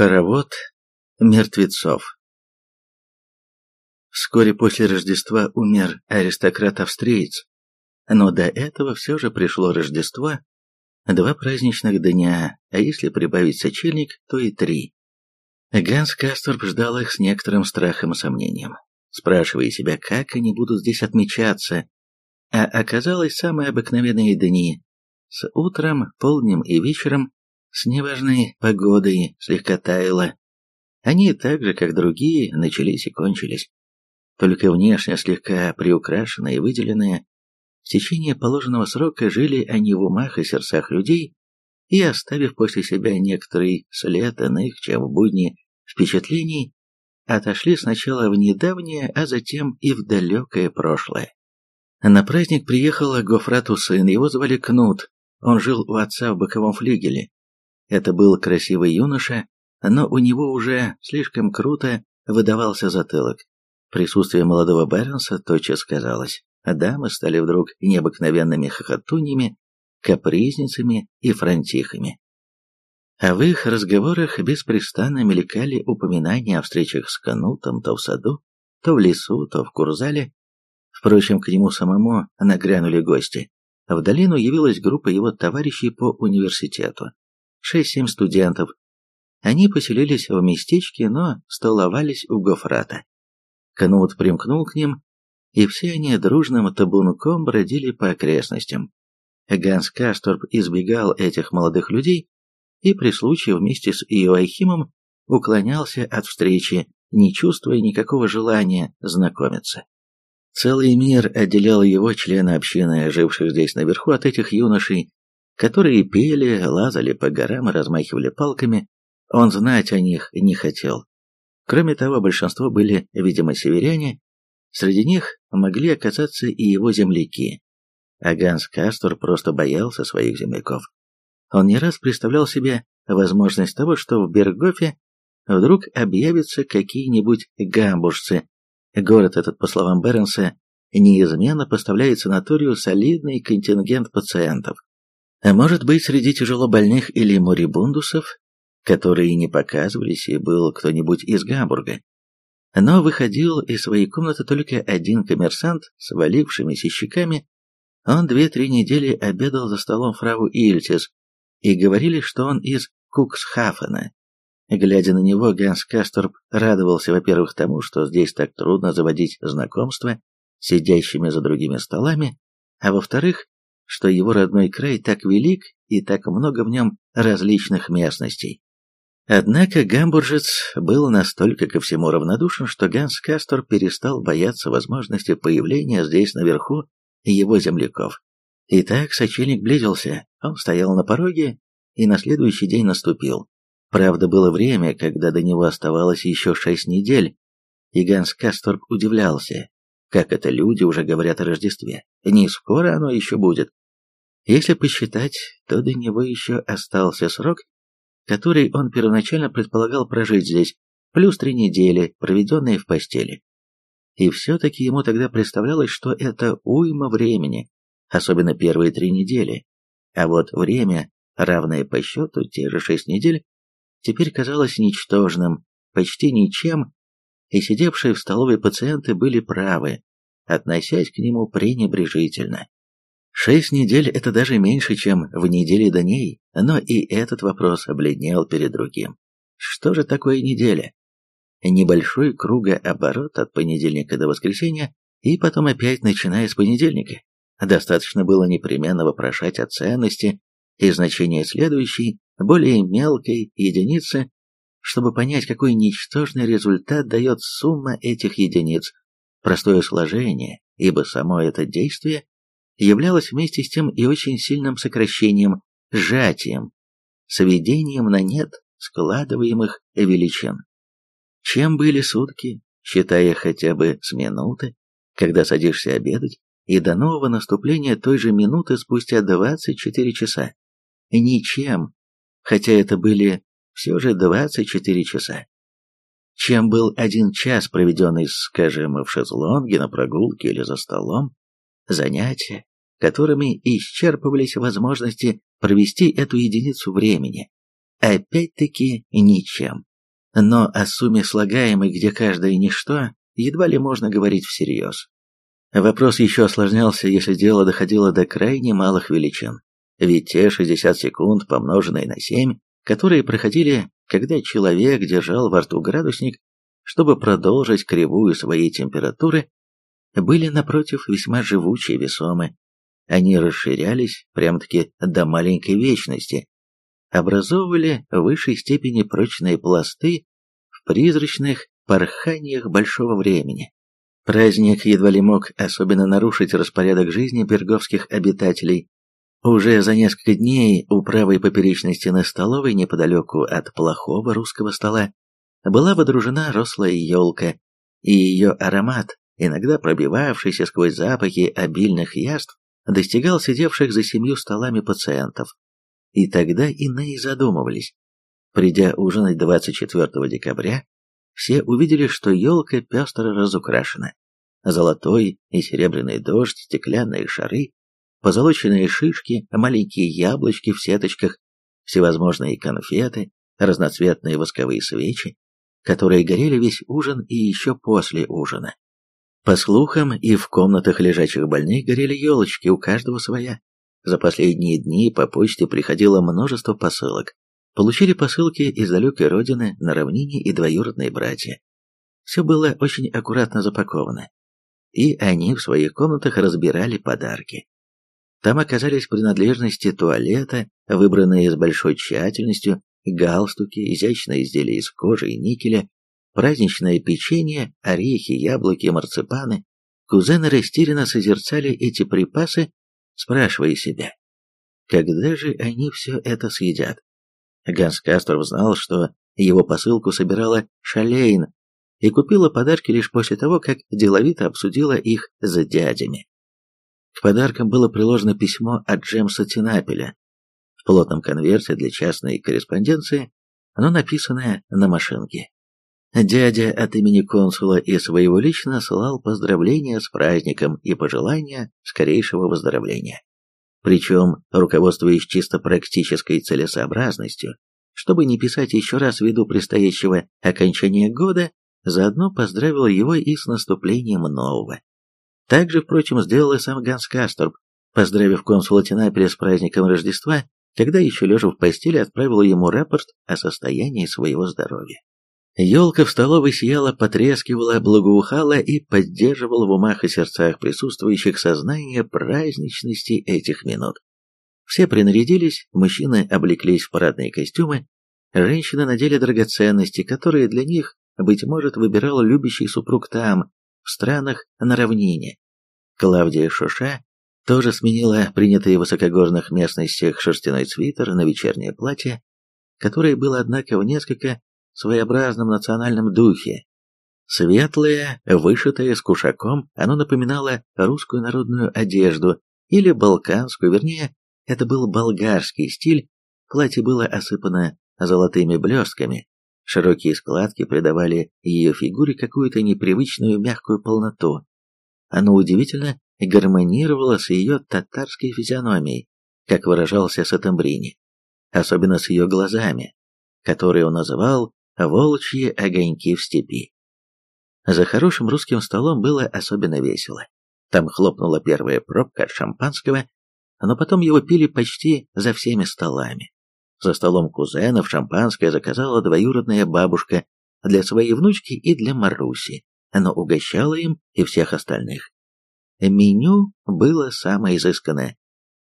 Хоровод мертвецов Вскоре после Рождества умер аристократ-австриец, но до этого все же пришло Рождество, два праздничных дня, а если прибавить сочельник, то и три. Ганс Касторп ждал их с некоторым страхом и сомнением, спрашивая себя, как они будут здесь отмечаться, а оказалось самые обыкновенные дни, с утром, полднем и вечером, с неважной погодой слегка таяло. Они так же, как другие, начались и кончились. Только внешне слегка приукрашенные выделенные, в течение положенного срока жили они в умах и сердцах людей, и, оставив после себя некоторый след иных, чем в будни, впечатлений, отошли сначала в недавнее, а затем и в далекое прошлое. На праздник приехал Гофрату сын, его звали Кнут, он жил у отца в боковом флигеле, это был красивый юноша, но у него уже слишком круто выдавался затылок. Присутствие молодого Бернса тотчас сказалось. Дамы стали вдруг необыкновенными хохотуньями, капризницами и франтихами. А в их разговорах беспрестанно мелькали упоминания о встречах с Канутом то в саду, то в лесу, то в Курзале. Впрочем, к нему самому нагрянули гости. В долину явилась группа его товарищей по университету шесть-семь студентов. Они поселились в местечке, но столовались у Гофрата. Кнут примкнул к ним, и все они дружным табунком бродили по окрестностям. Ганс Касторп избегал этих молодых людей и при случае вместе с Иоахимом уклонялся от встречи, не чувствуя никакого желания знакомиться. Целый мир отделял его, члены общины, живших здесь наверху, от этих юношей, которые пели, лазали по горам и размахивали палками, он знать о них не хотел. Кроме того, большинство были, видимо, северяне, среди них могли оказаться и его земляки. А Ганс Кастор просто боялся своих земляков. Он не раз представлял себе возможность того, что в Бергофе вдруг объявятся какие-нибудь гамбуржцы. Город этот, по словам Бернса, неизменно поставляет санаторию солидный контингент пациентов. А может быть, среди тяжелобольных или морибундусов, которые не показывались, и был кто-нибудь из Гамбурга. Но выходил из своей комнаты только один коммерсант с валившимися щеками. Он две-три недели обедал за столом фрау Ильтис, и говорили, что он из Куксхафена. Глядя на него, Ганс Касторп радовался, во-первых, тому, что здесь так трудно заводить знакомства сидящими за другими столами, а во-вторых, что его родной край так велик и так много в нем различных местностей. Однако гамбуржец был настолько ко всему равнодушен, что Ганс Кастор перестал бояться возможности появления здесь наверху его земляков. Итак, сочельник близился, он стоял на пороге, и на следующий день наступил. Правда, было время, когда до него оставалось еще шесть недель, и Ганс Касторп удивлялся, как это люди уже говорят о Рождестве. Не скоро оно еще будет. Если посчитать, то до него еще остался срок, который он первоначально предполагал прожить здесь, плюс три недели, проведенные в постели. И все-таки ему тогда представлялось, что это уйма времени, особенно первые три недели. А вот время, равное по счету те же шесть недель, теперь казалось ничтожным, почти ничем, и сидевшие в столовой пациенты были правы, относясь к нему пренебрежительно. Шесть недель – это даже меньше, чем в неделе до ней, но и этот вопрос обледнел перед другим. Что же такое неделя? Небольшой кругооборот от понедельника до воскресенья, и потом опять начиная с понедельника. Достаточно было непременно вопрошать о ценности и значении следующей, более мелкой единицы, чтобы понять, какой ничтожный результат дает сумма этих единиц, простое сложение, ибо само это действие являлось вместе с тем и очень сильным сокращением, сжатием, сведением на нет складываемых величин. Чем были сутки, считая хотя бы с минуты, когда садишься обедать, и до нового наступления той же минуты спустя 24 часа? Ничем, хотя это были все же 24 часа. Чем был один час, проведенный, скажем, в шезлонге, на прогулке или за столом, занятия, которыми исчерпывались возможности провести эту единицу времени. Опять-таки ничем. но о сумме слагаемой, где каждое ничто, едва ли можно говорить всерьез. Вопрос еще осложнялся, если дело доходило до крайне малых величин. Ведь те 60 секунд, помноженные на 7, которые проходили, когда человек держал во рту градусник, чтобы продолжить кривую своей температуры, были, напротив, весьма живучие весомы. Они расширялись прям-таки до маленькой вечности, образовывали в высшей степени прочные пласты в призрачных порханиях большого времени. Праздник едва ли мог особенно нарушить распорядок жизни берговских обитателей. Уже за несколько дней у правой поперечной стены столовой, неподалеку от плохого русского стола, была водружена рослая елка, и ее аромат, иногда пробивавшийся сквозь запахи обильных яств, достигал сидевших за семью столами пациентов. И тогда иные задумывались. Придя ужинать 24 декабря, все увидели, что елка пестро разукрашена. Золотой и серебряный дождь, стеклянные шары, позолоченные шишки, маленькие яблочки в сеточках, всевозможные конфеты, разноцветные восковые свечи, которые горели весь ужин и еще после ужина. По слухам, и в комнатах лежачих больных горели елочки, у каждого своя. За последние дни по почте приходило множество посылок. Получили посылки из далекой родины на равнине и двоюродные братья. Все было очень аккуратно запаковано. И они в своих комнатах разбирали подарки. Там оказались принадлежности туалета, выбранные с большой тщательностью, галстуки, изящные изделия из кожи и никеля, праздничное печенье, орехи, яблоки, марципаны. Кузены растерянно созерцали эти припасы, спрашивая себя, когда же они все это съедят? Ганс Касторов знал, что его посылку собирала Шалейн и купила подарки лишь после того, как деловито обсудила их с дядями. К подаркам было приложено письмо от Джемса Тинапеля, в плотном конверте для частной корреспонденции, оно написанное на машинке. Дядя от имени консула и своего лично слал поздравления с праздником и пожелания скорейшего выздоровления. Причем, руководствуясь чисто практической целесообразностью, чтобы не писать еще раз ввиду предстоящего окончания года, заодно поздравил его и с наступлением нового. Также, впрочем, сделал и сам Ганс Касторб, поздравив консула Тинапеля с праздником Рождества когда еще лежа в постели отправила ему рапорт о состоянии своего здоровья. Елка в столовой сияла, потрескивала, благоухала и поддерживала в умах и сердцах присутствующих сознание праздничности этих минут. Все принарядились, мужчины облеклись в парадные костюмы, женщины надели драгоценности, которые для них, быть может, выбирал любящий супруг там, в странах на равнине. Клавдия Шуша тоже сменила принятый в высокогорных местностях шерстяной свитер на вечернее платье, которое было, однако, в несколько своеобразном национальном духе. Светлое, вышитое с кушаком, оно напоминало русскую народную одежду или балканскую, вернее, это был болгарский стиль, платье было осыпано золотыми блестками, широкие складки придавали ее фигуре какую-то непривычную мягкую полноту. Оно удивительно гармонировала с ее татарской физиономией, как выражался Сатамбрини, особенно с ее глазами, которые он называл «волчьи огоньки в степи». За хорошим русским столом было особенно весело. Там хлопнула первая пробка от шампанского, но потом его пили почти за всеми столами. За столом кузенов шампанское заказала двоюродная бабушка для своей внучки и для Маруси, но угощала им и всех остальных. Меню было самое изысканное.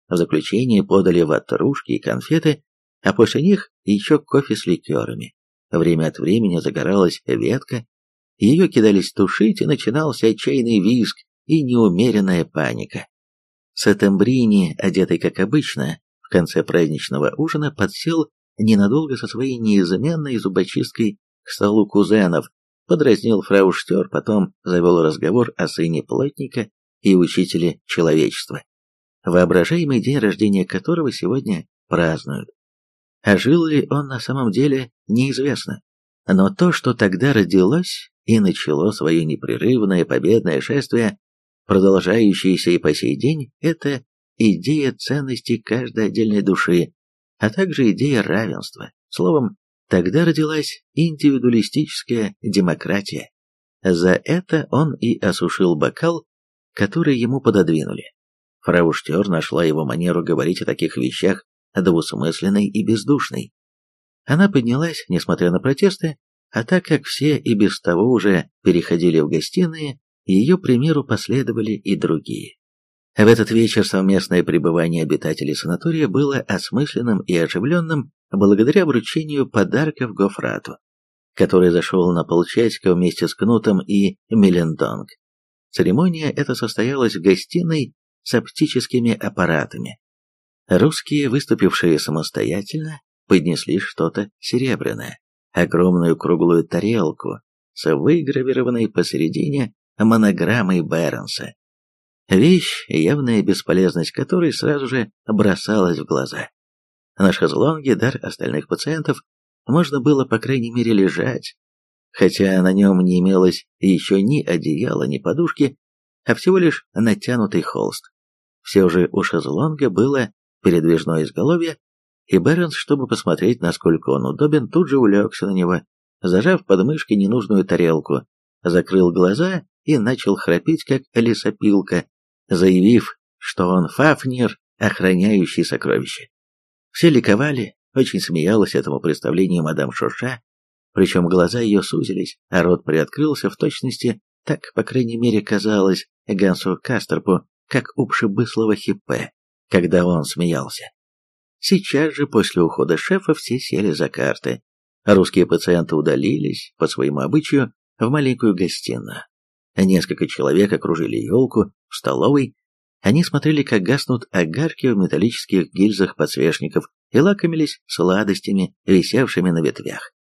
В заключение подали ватрушки и конфеты, а после них еще кофе с ликерами. Время от времени загоралась ветка, ее кидались тушить, и начинался отчаянный визг и неумеренная паника. Сатембрини, одетый как обычно, в конце праздничного ужина подсел ненадолго со своей неизменной зубочисткой к столу кузенов, подразнил фрау Штер, потом завел разговор о сыне плотника и учителе человечества, воображаемый день рождения которого сегодня празднуют. А жил ли он на самом деле, неизвестно. Но то, что тогда родилось и начало свое непрерывное победное шествие, продолжающееся и по сей день, это идея ценности каждой отдельной души, а также идея равенства, словом, Тогда родилась индивидуалистическая демократия. За это он и осушил бокал, который ему пододвинули. Фрау Штер нашла его манеру говорить о таких вещах двусмысленной и бездушной. Она поднялась, несмотря на протесты, а так как все и без того уже переходили в гостиные, ее примеру последовали и другие. В этот вечер совместное пребывание обитателей санатория было осмысленным и оживленным благодаря вручению подарков Гофрату, который зашел на полчасика вместе с Кнутом и Мелендонг. Церемония эта состоялась в гостиной с оптическими аппаратами. Русские, выступившие самостоятельно, поднесли что-то серебряное, огромную круглую тарелку с выгравированной посередине монограммой Бернса. Вещь, явная бесполезность которой сразу же бросалась в глаза. На шезлонге дар остальных пациентов можно было, по крайней мере, лежать, хотя на нем не имелось еще ни одеяла, ни подушки, а всего лишь натянутый холст. Все же у шезлонга было передвижное изголовье, и Бернс, чтобы посмотреть, насколько он удобен, тут же улегся на него, зажав под мышкой ненужную тарелку, закрыл глаза и начал храпеть, как лесопилка, заявив, что он Фафнер, охраняющий сокровища. Все ликовали, очень смеялась этому представлению мадам Шоша, причем глаза ее сузились, а рот приоткрылся в точности, так, по крайней мере, казалось Гансу Кастерпу, как у пшебыслого хиппе, когда он смеялся. Сейчас же, после ухода шефа, все сели за карты. Русские пациенты удалились, по своему обычаю, в маленькую гостиную. Несколько человек окружили елку в столовой. Они смотрели, как гаснут огарки в металлических гильзах подсвечников и лакомились сладостями, висевшими на ветвях.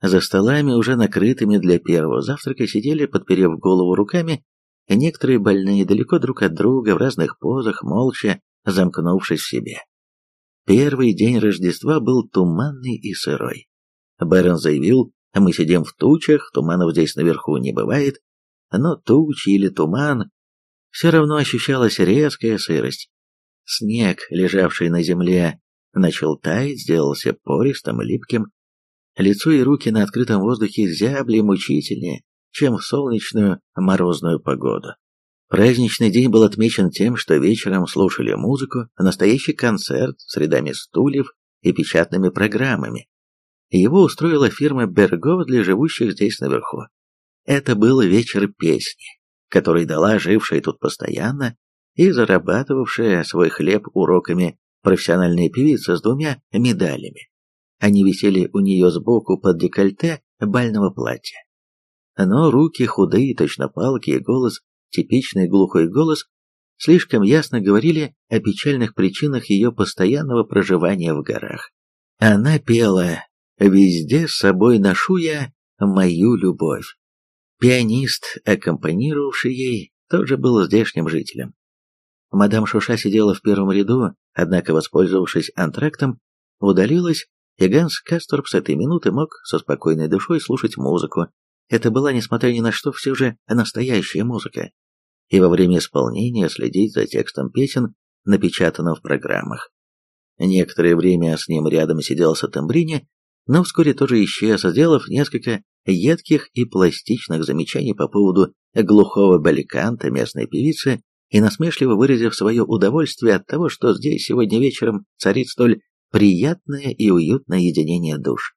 За столами, уже накрытыми для первого завтрака, сидели, подперев голову руками, некоторые больные далеко друг от друга, в разных позах, молча, замкнувшись в себе. Первый день Рождества был туманный и сырой. Бэрон заявил, мы сидим в тучах, туманов здесь наверху не бывает, но тучи или туман, все равно ощущалась резкая сырость. Снег, лежавший на земле, начал таять, сделался пористым, липким. Лицо и руки на открытом воздухе зябли мучительнее, чем в солнечную морозную погоду. Праздничный день был отмечен тем, что вечером слушали музыку, настоящий концерт с рядами стульев и печатными программами. Его устроила фирма Бергов для живущих здесь наверху. Это был вечер песни, который дала жившая тут постоянно и зарабатывавшая свой хлеб уроками профессиональная певица с двумя медалями. Они висели у нее сбоку под декольте бального платья. Но руки худые, точно палки, и голос типичный глухой голос, слишком ясно говорили о печальных причинах ее постоянного проживания в горах. Она пела «Везде с собой ношу я мою любовь». Пианист, аккомпанировавший ей, тоже был здешним жителем. Мадам Шуша сидела в первом ряду, однако, воспользовавшись антрактом, удалилась, и Ганс Касторп с этой минуты мог со спокойной душой слушать музыку. Это была, несмотря ни на что, все же настоящая музыка и во время исполнения следить за текстом песен, напечатанным в программах. Некоторое время с ним рядом сидел Сатамбрини, но вскоре тоже исчез, сделав несколько едких и пластичных замечаний по поводу глухого баликанта местной певицы и насмешливо выразив свое удовольствие от того, что здесь сегодня вечером царит столь приятное и уютное единение душ.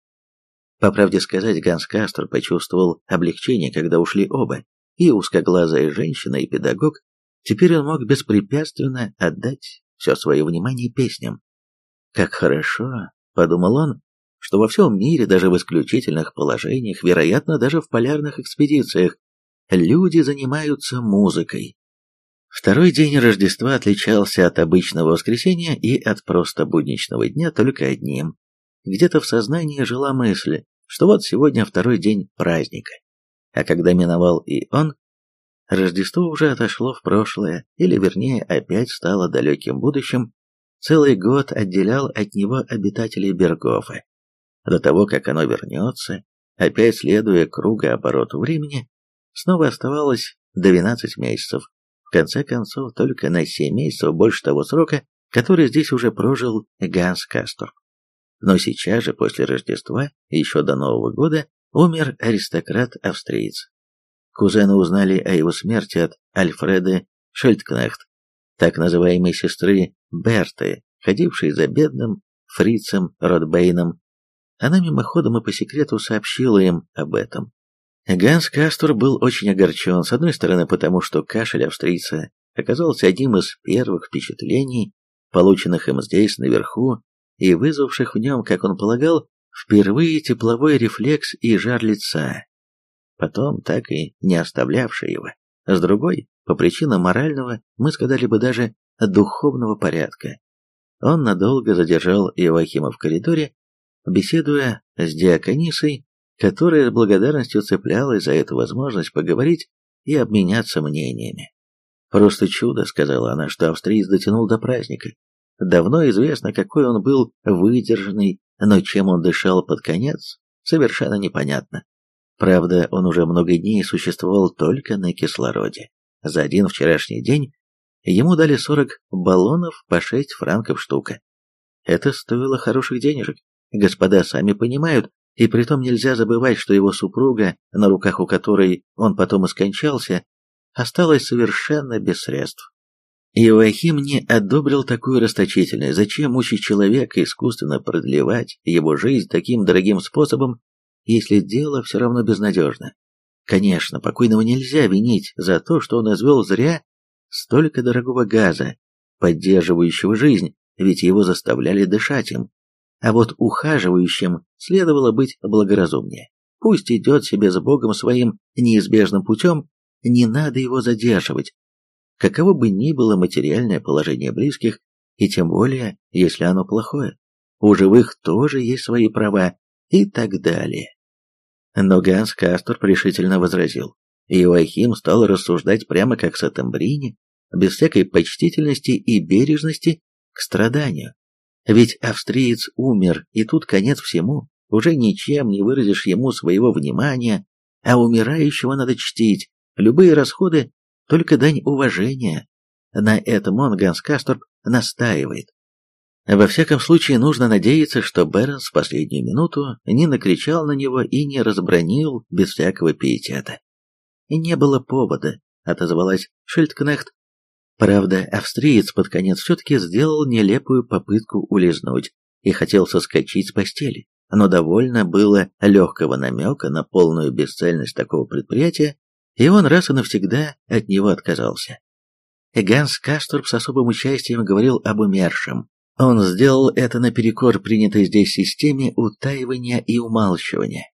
По правде сказать, Ганс Кастер почувствовал облегчение, когда ушли оба и узкоглазая женщина, и педагог, теперь он мог беспрепятственно отдать все свое внимание песням. «Как хорошо», — подумал он, — «что во всем мире, даже в исключительных положениях, вероятно, даже в полярных экспедициях, люди занимаются музыкой». Второй день Рождества отличался от обычного воскресенья и от просто будничного дня только одним. Где-то в сознании жила мысль, что вот сегодня второй день праздника. А когда миновал и он, Рождество уже отошло в прошлое, или вернее опять стало далеким будущим, целый год отделял от него обитателей Бергофа. До того, как оно вернется, опять следуя кругообороту времени, снова оставалось 12 месяцев, в конце концов только на 7 месяцев больше того срока, который здесь уже прожил Ганс Кастор. Но сейчас же, после Рождества, еще до Нового года, умер аристократ-австриец. Кузены узнали о его смерти от Альфреда Шельдкнехт, так называемой сестры Берты, ходившей за бедным фрицем Ротбейном. Она мимоходом и по секрету сообщила им об этом. Ганс Кастор был очень огорчен, с одной стороны потому, что кашель австрийца оказался одним из первых впечатлений, полученных им здесь, наверху, и вызвавших в нем, как он полагал, впервые тепловой рефлекс и жар лица, потом так и не оставлявший его. С другой, по причинам морального, мы сказали бы даже духовного порядка. Он надолго задержал Иоахима в коридоре, беседуя с диаконисой, которая с благодарностью цеплялась за эту возможность поговорить и обменяться мнениями. «Просто чудо», — сказала она, — что австриец дотянул до праздника. Давно известно, какой он был выдержанный, но чем он дышал под конец, совершенно непонятно. Правда, он уже много дней существовал только на кислороде. За один вчерашний день ему дали 40 баллонов по 6 франков штука. Это стоило хороших денежек. Господа сами понимают, и притом нельзя забывать, что его супруга, на руках у которой он потом и скончался, осталась совершенно без средств. Иоахим не одобрил такую расточительность. Зачем мучить человека, искусственно продлевать его жизнь таким дорогим способом, если дело все равно безнадежно? Конечно, покойного нельзя винить за то, что он извел зря столько дорогого газа, поддерживающего жизнь, ведь его заставляли дышать им. А вот ухаживающим следовало быть благоразумнее. Пусть идет себе с Богом своим неизбежным путем, не надо его задерживать, каково бы ни было материальное положение близких, и тем более, если оно плохое. У живых тоже есть свои права и так далее. Но Ганс Кастор решительно возразил. Иоахим стал рассуждать прямо как Сатамбрини, без всякой почтительности и бережности к страданию. Ведь австриец умер, и тут конец всему, уже ничем не выразишь ему своего внимания, а умирающего надо чтить, любые расходы только дань уважения. На этом он, Ганс Касторп, настаивает. Во всяком случае, нужно надеяться, что Бернс в последнюю минуту не накричал на него и не разбронил без всякого пиетета. «Не было повода», — отозвалась Шильдкнехт. Правда, австриец под конец все-таки сделал нелепую попытку улизнуть и хотел соскочить с постели, но довольно было легкого намека на полную бесцельность такого предприятия, и он раз и навсегда от него отказался. Ганс Касторб с особым участием говорил об умершем. Он сделал это наперекор принятой здесь системе утаивания и умалчивания,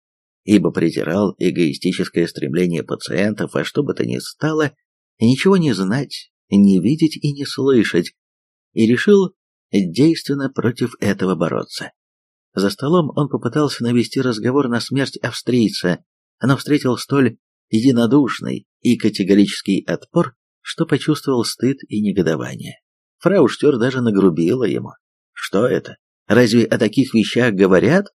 ибо презирал эгоистическое стремление пациентов во что бы то ни стало ничего не знать, не видеть и не слышать, и решил действенно против этого бороться. За столом он попытался навести разговор на смерть австрийца, но встретил столь единодушный и категорический отпор, что почувствовал стыд и негодование. Фрау Штер даже нагрубила ему. «Что это? Разве о таких вещах говорят?»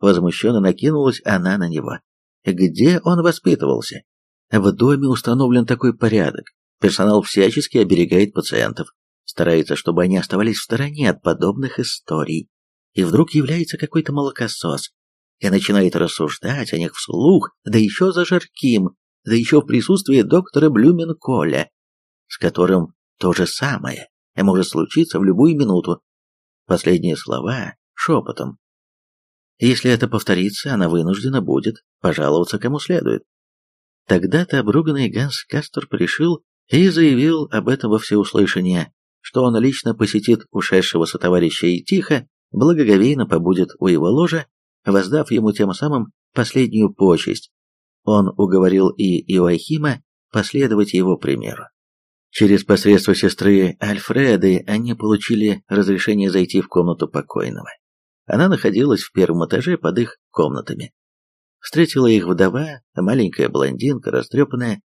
Возмущенно накинулась она на него. «Где он воспитывался?» «В доме установлен такой порядок. Персонал всячески оберегает пациентов, старается, чтобы они оставались в стороне от подобных историй. И вдруг является какой-то молокосос и начинает рассуждать о них вслух, да еще за жарким, да еще в присутствии доктора Блюменколя, с которым то же самое может случиться в любую минуту. Последние слова шепотом. Если это повторится, она вынуждена будет пожаловаться кому следует. Тогда-то обруганный Ганс Кастер решил и заявил об этом во всеуслышание, что он лично посетит ушедшего сотоварища и тихо, благоговейно побудет у его ложа, воздав ему тем самым последнюю почесть, он уговорил и Иоахима последовать его примеру. Через посредство сестры Альфреды они получили разрешение зайти в комнату покойного. Она находилась в первом этаже под их комнатами. Встретила их вдова, маленькая блондинка, растрепанная,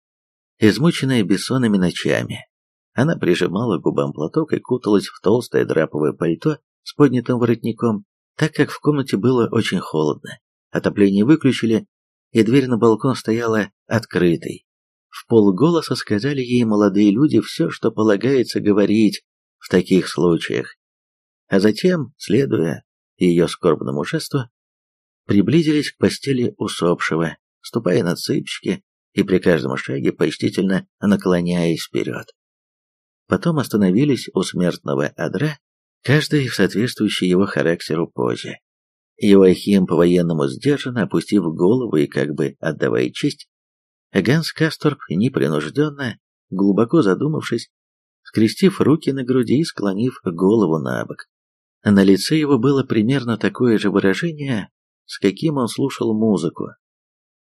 измученная бессонными ночами. Она прижимала к губам платок и куталась в толстое драповое пальто с поднятым воротником, так как в комнате было очень холодно. Отопление выключили, и дверь на балкон стояла открытой. В полголоса сказали ей молодые люди все, что полагается говорить в таких случаях. А затем, следуя ее скорбному жесту, приблизились к постели усопшего, ступая на цыпочки и при каждом шаге почтительно наклоняясь вперед. Потом остановились у смертного адра, каждый в соответствующей его характеру позе. Иоахим по-военному сдержанно, опустив голову и как бы отдавая честь, Ганс Касторп непринужденно, глубоко задумавшись, скрестив руки на груди и склонив голову на бок. На лице его было примерно такое же выражение, с каким он слушал музыку.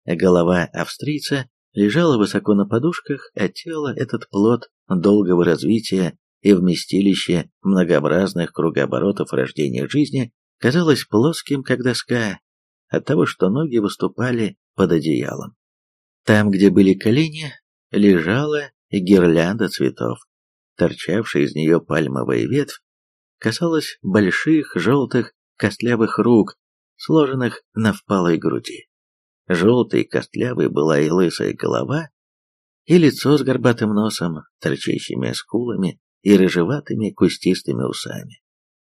Голова австрийца лежала высоко на подушках, а тело, этот плод долгого развития и вместилище многообразных кругооборотов рождения жизни, казалось плоским, как доска, от того, что ноги выступали под одеялом. Там, где были колени, лежала гирлянда цветов. Торчавшая из нее пальмовая ветвь касалась больших, желтых, костлявых рук, сложенных на впалой груди. Желтой, костлявой была и лысая голова, и лицо с горбатым носом, торчащими скулами и рыжеватыми кустистыми усами,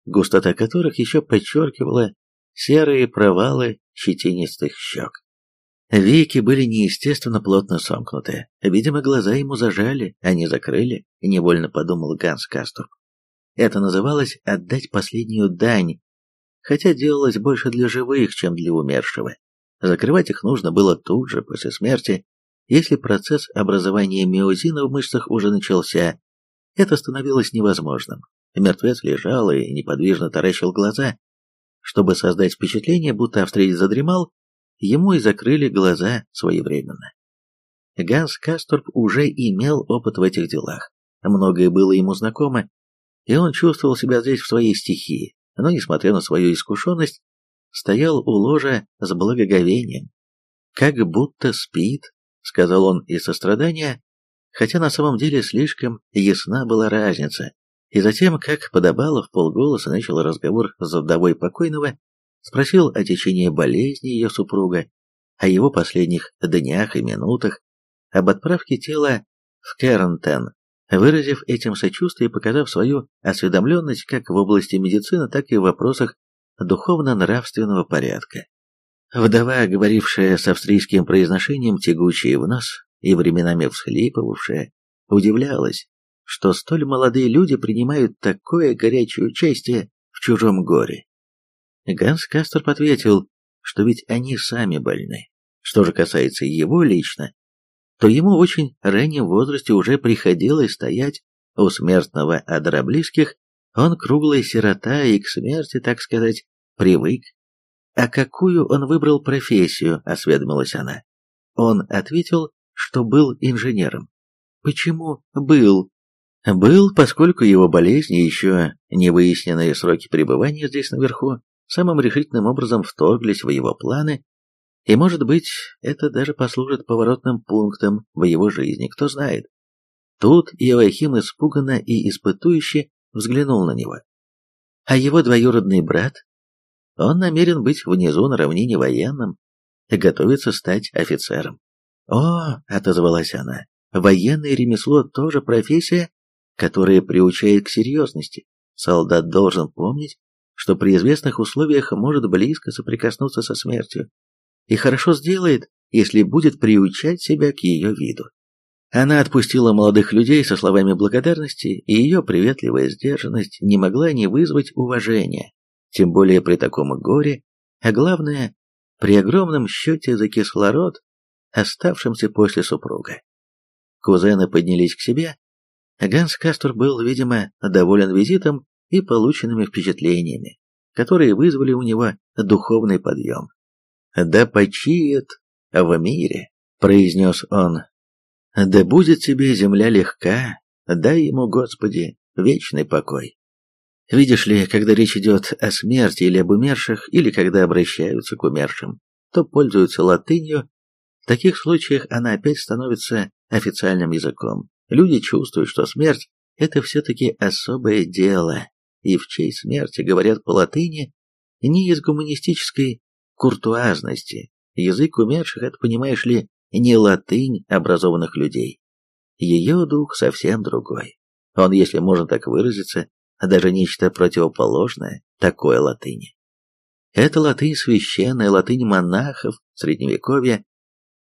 густота которых еще подчеркивала серые провалы щетинистых щек. Веки были неестественно плотно сомкнуты. Видимо, глаза ему зажали, а не закрыли, невольно подумал Ганс Кастурб. Это называлось «отдать последнюю дань», хотя делалось больше для живых, чем для умершего. Закрывать их нужно было тут же, после смерти, если процесс образования миозина в мышцах уже начался. Это становилось невозможным. Мертвец лежал и неподвижно таращил глаза. Чтобы создать впечатление, будто австриец задремал, ему и закрыли глаза своевременно. Ганс Касторп уже имел опыт в этих делах. Многое было ему знакомо, и он чувствовал себя здесь в своей стихии, но, несмотря на свою искушенность, стоял у ложа с благоговением. «Как будто спит», — сказал он из сострадания, хотя на самом деле слишком ясна была разница. И затем, как подобало, в полголоса начал разговор с вдовой покойного, спросил о течении болезни ее супруга, о его последних днях и минутах, об отправке тела в Кернтен, выразив этим сочувствие и показав свою осведомленность как в области медицины, так и в вопросах духовно-нравственного порядка. Вдова, говорившая с австрийским произношением тягучее в нос и временами всхлипывавшая, удивлялась, что столь молодые люди принимают такое горячее участие в чужом горе. Ганс Кастер ответил, что ведь они сами больны. Что же касается его лично, то ему очень раннем возрасте уже приходилось стоять у смертного адра близких, он круглая сирота и к смерти, так сказать, привык. А какую он выбрал профессию, осведомилась она. Он ответил, что был инженером. Почему был? Был, поскольку его болезнь и еще не выясненные сроки пребывания здесь наверху самым решительным образом вторглись в его планы, и, может быть, это даже послужит поворотным пунктом в его жизни, кто знает. Тут Иоахим испуганно и испытующе взглянул на него. А его двоюродный брат? Он намерен быть внизу на равнине военным готовится стать офицером. «О!» — отозвалась она. «Военное ремесло тоже профессия, которая приучает к серьезности. Солдат должен помнить, что при известных условиях может близко соприкоснуться со смертью, и хорошо сделает, если будет приучать себя к ее виду. Она отпустила молодых людей со словами благодарности, и ее приветливая сдержанность не могла не вызвать уважения, тем более при таком горе, а главное, при огромном счете за кислород, оставшемся после супруга. Кузены поднялись к себе. Ганс Кастур был, видимо, доволен визитом и полученными впечатлениями, которые вызвали у него духовный подъем. «Да почиет в мире», — произнес он. «Да будет тебе земля легка, дай ему, Господи, вечный покой». Видишь ли, когда речь идет о смерти или об умерших, или когда обращаются к умершим, то пользуются латынью. Таких случаях она опять становится официальным языком. Люди чувствуют, что смерть – это все-таки особое дело, и в чей смерти говорят по латыни не из гуманистической куртуазности. Язык умерших – это, понимаешь ли, не латынь образованных людей. Ее дух совсем другой. Он, если можно так выразиться, даже нечто противоположное такой латыни. Это латынь священная, латынь монахов, средневековья.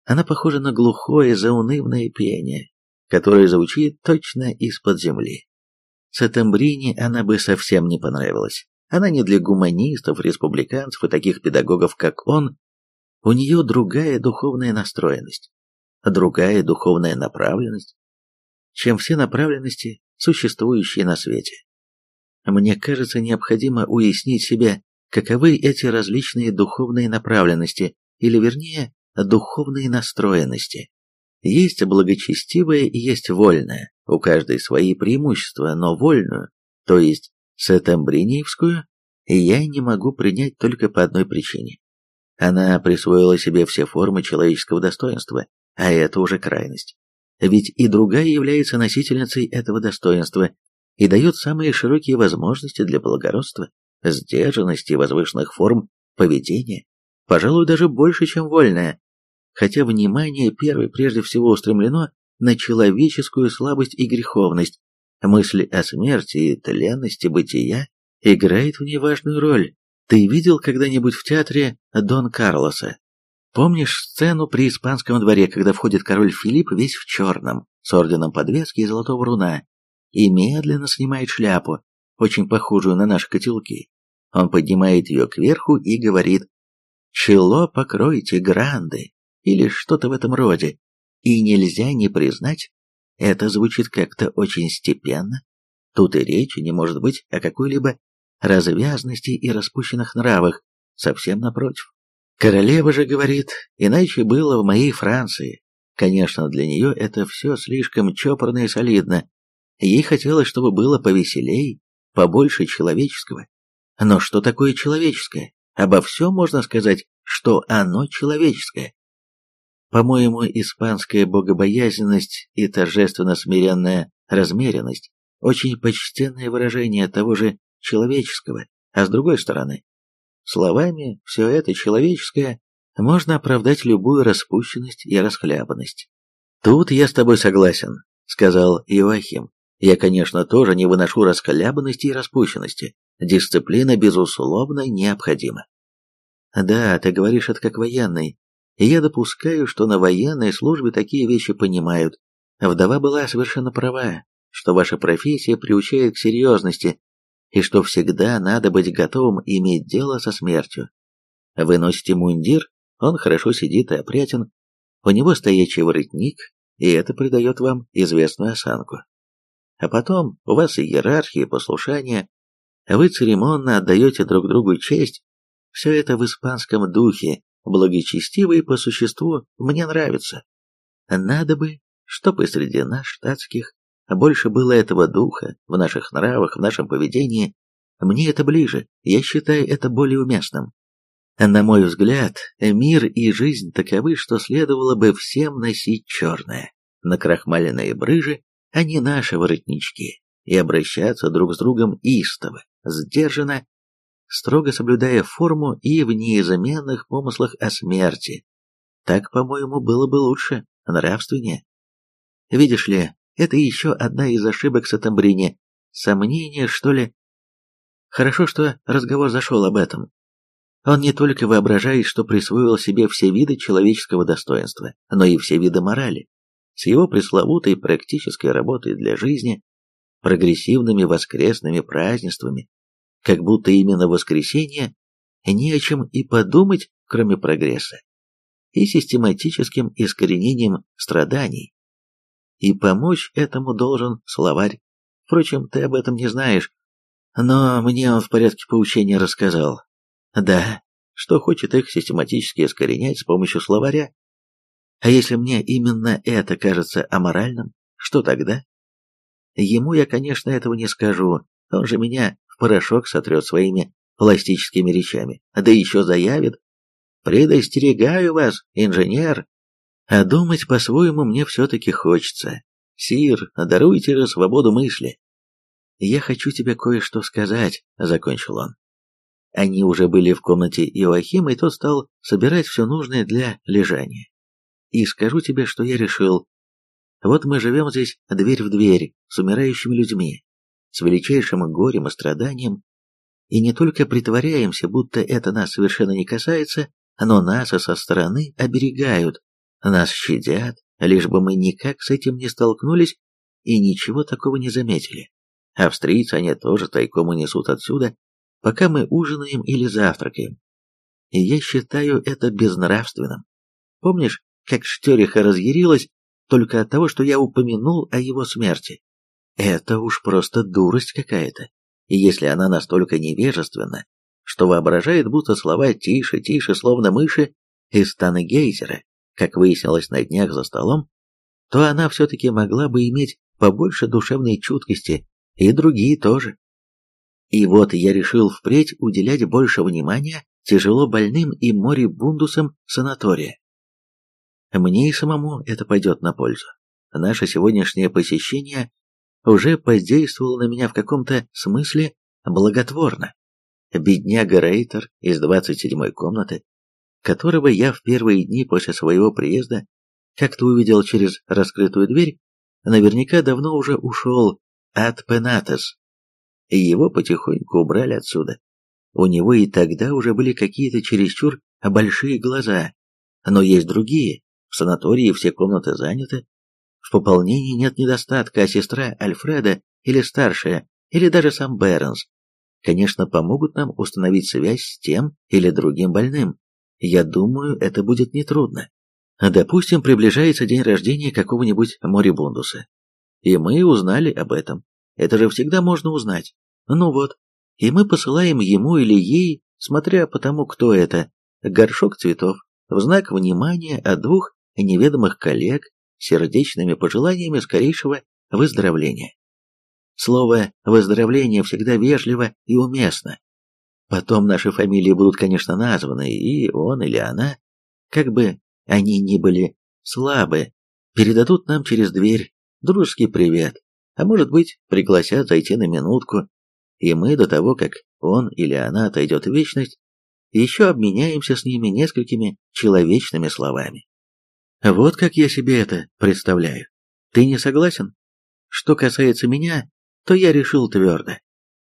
Она похожа на глухое заунывное пение, которое звучит точно из-под земли. Сатамбрини она бы совсем не понравилась. Она не для гуманистов, республиканцев и таких педагогов, как он. У нее другая духовная настроенность, другая духовная направленность, чем все направленности, существующие на свете. Мне кажется, необходимо уяснить себе, каковы эти различные духовные направленности, или вернее, духовные настроенности. Есть благочестивое и есть вольное, у каждой свои преимущества, но вольную, то есть сетамбриниевскую, я не могу принять только по одной причине. Она присвоила себе все формы человеческого достоинства, а это уже крайность. Ведь и другая является носительницей этого достоинства и дает самые широкие возможности для благородства, сдержанности и возвышенных форм поведения, пожалуй, даже больше, чем вольная, хотя внимание первой прежде всего устремлено на человеческую слабость и греховность, мысль о смерти и тленности бытия играет в ней важную роль. Ты видел когда-нибудь в театре Дон Карлоса? Помнишь сцену при испанском дворе, когда входит король Филипп весь в черном, с орденом подвески и золотого руна, и медленно снимает шляпу, очень похожую на наши котелки. Он поднимает ее кверху и говорит «Чело покройте, гранды» или что-то в этом роде, и нельзя не признать, это звучит как-то очень степенно. Тут и речи не может быть о какой-либо развязности и распущенных нравах, совсем напротив. Королева же говорит, иначе было в моей Франции. Конечно, для нее это все слишком чопорно и солидно, Ей хотелось, чтобы было повеселей, побольше человеческого. Но что такое человеческое? Обо всем можно сказать, что оно человеческое. По-моему, испанская богобоязненность и торжественно смиренная размеренность – очень почтенное выражение того же человеческого, а с другой стороны, словами все это человеческое можно оправдать любую распущенность и расхлябанность. «Тут я с тобой согласен», — сказал Иоахим. Я, конечно, тоже не выношу расколябанности и распущенности. Дисциплина, безусловно, необходима. Да, ты говоришь это как военный. И я допускаю, что на военной службе такие вещи понимают. Вдова была совершенно права, что ваша профессия приучает к серьезности, и что всегда надо быть готовым иметь дело со смертью. Вы носите мундир, он хорошо сидит и опрятен, у него стоячий воротник, и это придает вам известную осанку. А потом у вас иерархия и послушание, вы церемонно отдаете друг другу честь. Все это в испанском духе, благочестиво и по существу мне нравится. Надо бы, чтобы среди нас, штатских, больше было этого духа в наших нравах, в нашем поведении. Мне это ближе, я считаю это более уместным. На мой взгляд, мир и жизнь таковы, что следовало бы всем носить черное, накрахмаленные брыжи а не наши воротнички, и обращаться друг с другом истово, сдержанно, строго соблюдая форму и в неизменных помыслах о смерти. Так, по-моему, было бы лучше, нравственнее. Видишь ли, это еще одна из ошибок Сатамбрини. Сомнение, что ли? Хорошо, что разговор зашел об этом. Он не только воображает, что присвоил себе все виды человеческого достоинства, но и все виды морали с его пресловутой практической работой для жизни, прогрессивными воскресными празднествами, как будто именно воскресенье не о чем и подумать, кроме прогресса, и систематическим искоренением страданий. И помочь этому должен словарь. Впрочем, ты об этом не знаешь, но мне он в порядке поучения рассказал. Да, что хочет их систематически искоренять с помощью словаря, а если мне именно это кажется аморальным, что тогда? Ему я, конечно, этого не скажу, он же меня порошок сотрет своими пластическими речами, да еще заявит «Предостерегаю вас, инженер!» А думать по-своему мне все-таки хочется. Сир, даруйте же свободу мысли. «Я хочу тебе кое-что сказать», — закончил он. Они уже были в комнате Иоахима, и тот стал собирать все нужное для лежания. И скажу тебе, что я решил. Вот мы живем здесь дверь в дверь с умирающими людьми, с величайшим горем и страданием, и не только притворяемся, будто это нас совершенно не касается, но нас и со стороны оберегают, нас щадят, лишь бы мы никак с этим не столкнулись и ничего такого не заметили. Австрийцы они тоже тайком несут отсюда, пока мы ужинаем или завтракаем. И я считаю это безнравственным. Помнишь, как Штериха разъярилась только от того, что я упомянул о его смерти? Это уж просто дурость какая-то. И если она настолько невежественна, что воображает, будто слова «тише, тише», словно мыши из стана гейзера, как выяснилось на днях за столом, то она все-таки могла бы иметь побольше душевной чуткости, и другие тоже. И вот я решил впредь уделять больше внимания тяжело больным и морибундусам санатория. Мне и самому это пойдет на пользу. Наше сегодняшнее посещение уже подействовало на меня в каком-то смысле благотворно. Бедняга Рейтер из 27-й комнаты, которого я в первые дни после своего приезда как-то увидел через раскрытую дверь, наверняка давно уже ушел от Пенатес, и его потихоньку убрали отсюда. У него и тогда уже были какие-то чересчур большие глаза, но есть другие, в санатории все комнаты заняты, в пополнении нет недостатка, а сестра Альфреда или старшая, или даже сам Бернс, конечно, помогут нам установить связь с тем или другим больным. Я думаю, это будет нетрудно. Допустим, приближается день рождения какого-нибудь морибундуса. И мы узнали об этом. Это же всегда можно узнать. Ну вот. И мы посылаем ему или ей, смотря по тому, кто это, горшок цветов, в знак внимания от двух неведомых коллег сердечными пожеланиями скорейшего выздоровления. Слово «выздоровление» всегда вежливо и уместно. Потом наши фамилии будут, конечно, названы, и он или она, как бы они ни были слабы, передадут нам через дверь дружеский привет, а может быть, пригласят зайти на минутку, и мы до того, как он или она отойдет в вечность, еще обменяемся с ними несколькими человечными словами. Вот как я себе это представляю. Ты не согласен? Что касается меня, то я решил твердо.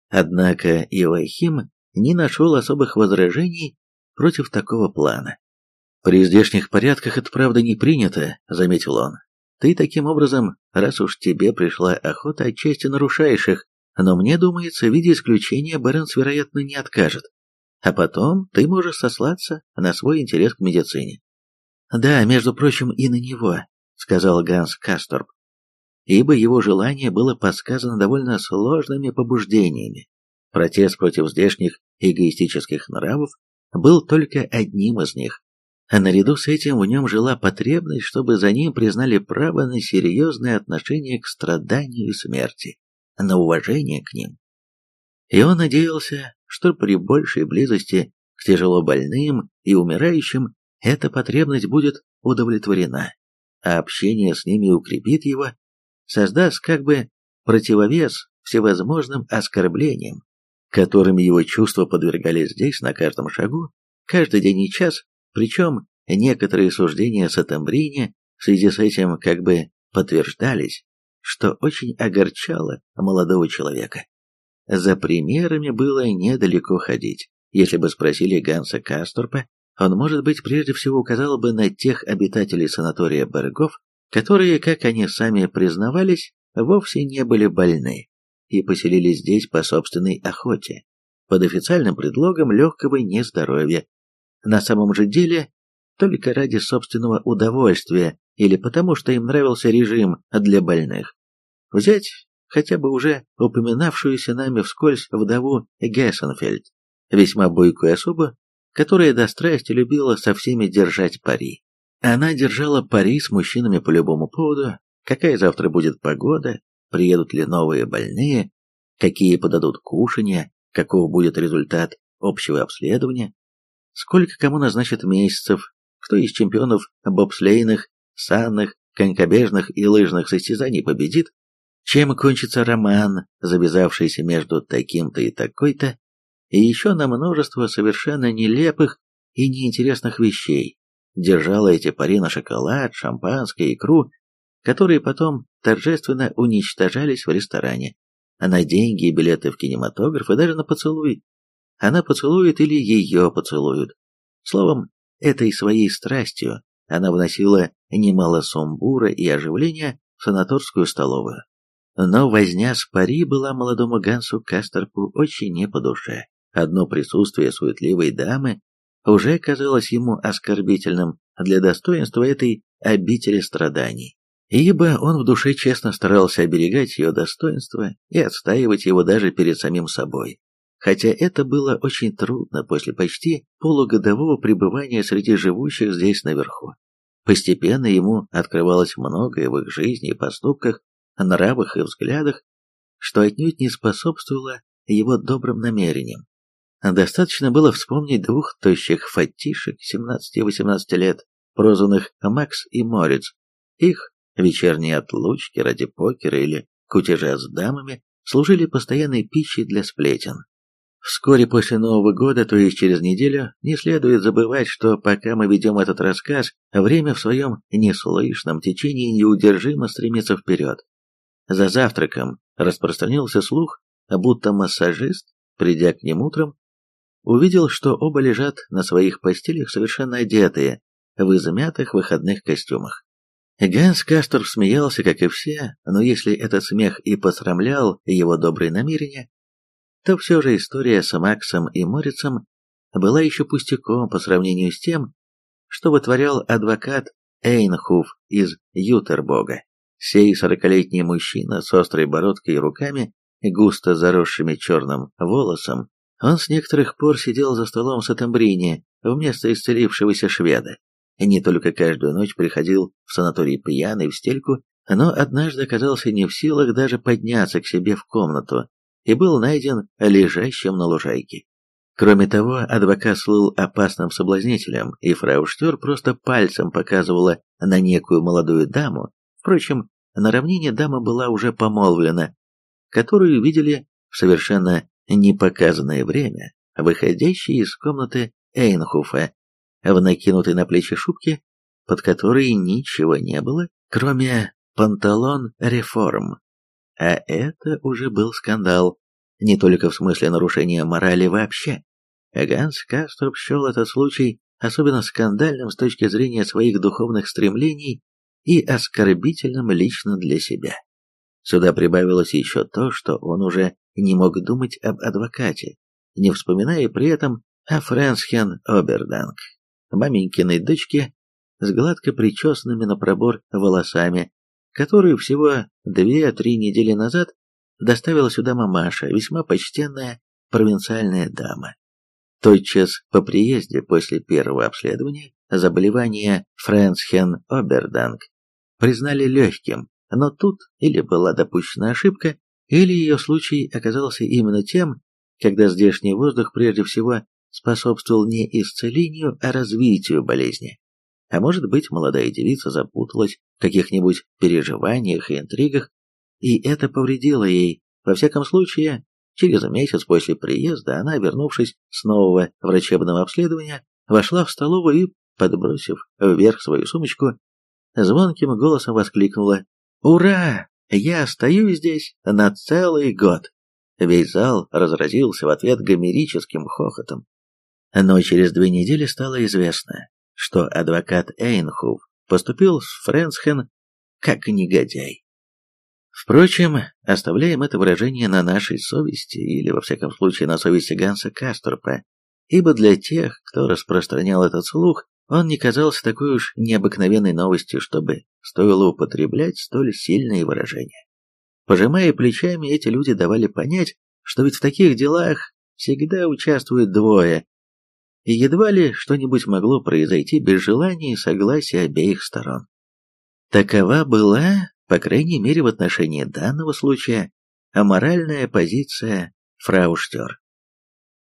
Однако Иоахим не нашел особых возражений против такого плана. «При здешних порядках это правда не принято», — заметил он. «Ты таким образом, раз уж тебе пришла охота, отчасти нарушаешь их, но мне думается, в виде исключения Бернс, вероятно, не откажет. А потом ты можешь сослаться на свой интерес к медицине. «Да, между прочим, и на него», — сказал Ганс Касторп, ибо его желание было подсказано довольно сложными побуждениями. Протест против здешних эгоистических нравов был только одним из них. А наряду с этим в нем жила потребность, чтобы за ним признали право на серьезное отношение к страданию и смерти, на уважение к ним. И он надеялся, что при большей близости к тяжело больным и умирающим эта потребность будет удовлетворена, а общение с ними укрепит его, создаст как бы противовес всевозможным оскорблениям, которыми его чувства подвергались здесь на каждом шагу, каждый день и час, причем некоторые суждения Сатамбрине в связи с этим как бы подтверждались, что очень огорчало молодого человека. За примерами было недалеко ходить. Если бы спросили Ганса Касторпа, он, может быть, прежде всего указал бы на тех обитателей санатория Бергов, которые, как они сами признавались, вовсе не были больны и поселились здесь по собственной охоте, под официальным предлогом легкого нездоровья. На самом же деле, только ради собственного удовольствия или потому, что им нравился режим для больных. Взять хотя бы уже упоминавшуюся нами вскользь вдову Гессенфельд, весьма бойкую особу, которая до страсти любила со всеми держать пари. Она держала пари с мужчинами по любому поводу, какая завтра будет погода, приедут ли новые больные, какие подадут кушанья, каков будет результат общего обследования, сколько кому назначат месяцев, кто из чемпионов бобслейных, санных, конькобежных и лыжных состязаний победит, чем кончится роман, завязавшийся между таким-то и такой-то, и еще на множество совершенно нелепых и неинтересных вещей, держала эти пари на шоколад, шампанское, икру, которые потом торжественно уничтожались в ресторане, а на деньги и билеты в кинематограф и даже на поцелуй, она поцелует или ее поцелуют. Словом, этой своей страстью она вносила немало сумбура и оживления в санаторскую столовую. Но возня с пари была молодому Гансу Кастерпу очень не по душе. Одно присутствие суетливой дамы уже казалось ему оскорбительным для достоинства этой обители страданий, ибо он в душе честно старался оберегать ее достоинство и отстаивать его даже перед самим собой. Хотя это было очень трудно после почти полугодового пребывания среди живущих здесь наверху. Постепенно ему открывалось многое в их жизни и поступках, нравах и взглядах, что отнюдь не способствовало его добрым намерениям. Достаточно было вспомнить двух тощих фатишек 17-18 лет, прозванных Макс и Морец. Их вечерние отлучки ради покера или кутежа с дамами служили постоянной пищей для сплетен. Вскоре после Нового года, то есть через неделю, не следует забывать, что пока мы ведем этот рассказ, время в своем неслышном течении неудержимо стремится вперед. За завтраком распространился слух, будто массажист, придя к ним утром, увидел, что оба лежат на своих постелях совершенно одетые, в измятых выходных костюмах. Ганс Кастер смеялся, как и все, но если этот смех и посрамлял его добрые намерения, то все же история с Максом и Морицем была еще пустяком по сравнению с тем, что вытворял адвокат Эйнхуф из Ютербога. Сей сорокалетний мужчина с острой бородкой и руками, густо заросшими черным волосом, он с некоторых пор сидел за столом с Атамбрини вместо исцелившегося шведа. Не только каждую ночь приходил в санаторий пьяный в стельку, но однажды оказался не в силах даже подняться к себе в комнату и был найден лежащим на лужайке. Кроме того, адвокат слыл опасным соблазнителем, и фрау Штер просто пальцем показывала на некую молодую даму, впрочем, на равнине дама была уже помолвлена, которую видели в совершенно непоказанное время, выходящей из комнаты Эйнхуфа, в накинутой на плечи шубке, под которой ничего не было, кроме панталон реформ. А это уже был скандал, не только в смысле нарушения морали вообще. Ганс Каструб счел этот случай особенно скандальным с точки зрения своих духовных стремлений и оскорбительным лично для себя. Сюда прибавилось еще то, что он уже не мог думать об адвокате, не вспоминая при этом о Фрэнсхен Оберданг, маменькиной дочке с гладко причесанными на пробор волосами, которую всего две-три недели назад доставила сюда мамаша, весьма почтенная провинциальная дама. Тотчас по приезде после первого обследования заболевание Фрэнсхен Оберданг признали легким, но тут или была допущена ошибка, или ее случай оказался именно тем, когда здешний воздух прежде всего способствовал не исцелению, а развитию болезни. А может быть, молодая девица запуталась в каких-нибудь переживаниях и интригах, и это повредило ей. Во всяком случае, через месяц после приезда она, вернувшись с нового врачебного обследования, вошла в столовую и, подбросив вверх свою сумочку, звонким голосом воскликнула «Ура! Я остаюсь здесь на целый год!» Весь зал разразился в ответ гомерическим хохотом. Но через две недели стало известно, что адвокат Эйнхуф поступил с Френсхен как негодяй. Впрочем, оставляем это выражение на нашей совести, или, во всяком случае, на совести Ганса Касторпа, ибо для тех, кто распространял этот слух, он не казался такой уж необыкновенной новостью, чтобы стоило употреблять столь сильные выражения. Пожимая плечами, эти люди давали понять, что ведь в таких делах всегда участвуют двое, и едва ли что-нибудь могло произойти без желания и согласия обеих сторон. Такова была, по крайней мере в отношении данного случая, аморальная позиция фрау Штер.